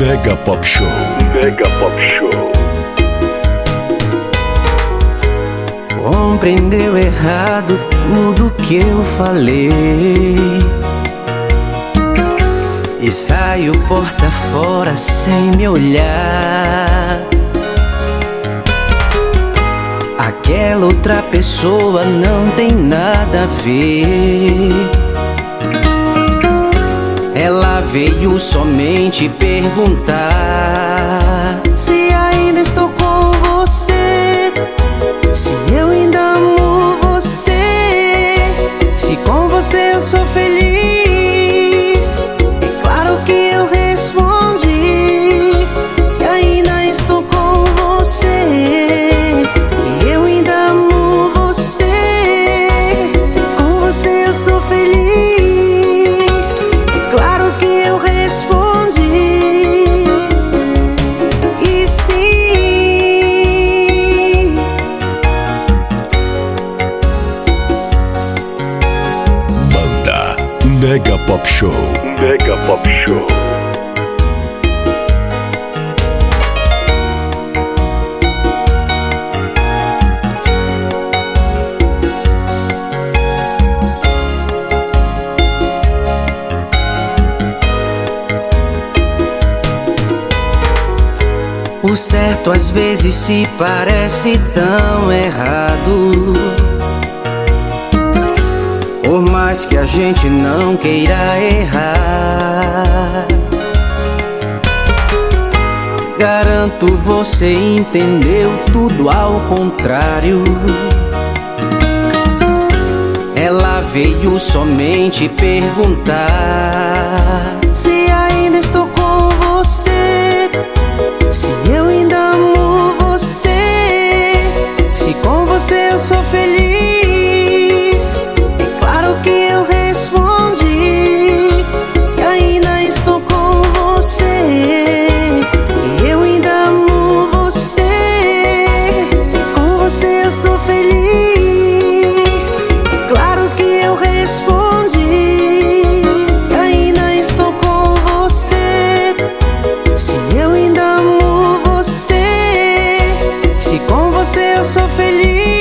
Mega Pop Show. Mega Pop Show. Compreendeu errado tudo que eu falei E saiu porta fora sem me olhar Aquela outra pessoa não tem nada a ver veio somente perguntar Se ainda estou com você Se eu ainda amo você Se com você eu sou feliz. É claro que eu respondi Que ainda estou com você Que eu ainda amo você Com você eu sou feliz Mega Pop Show. Mega Pop Show. O certo às vezes se parece tão errado. Mais que a gente não queira errar. Garanto você entendeu tudo ao contrário. Ela veio somente perguntar se ainda sou feliz.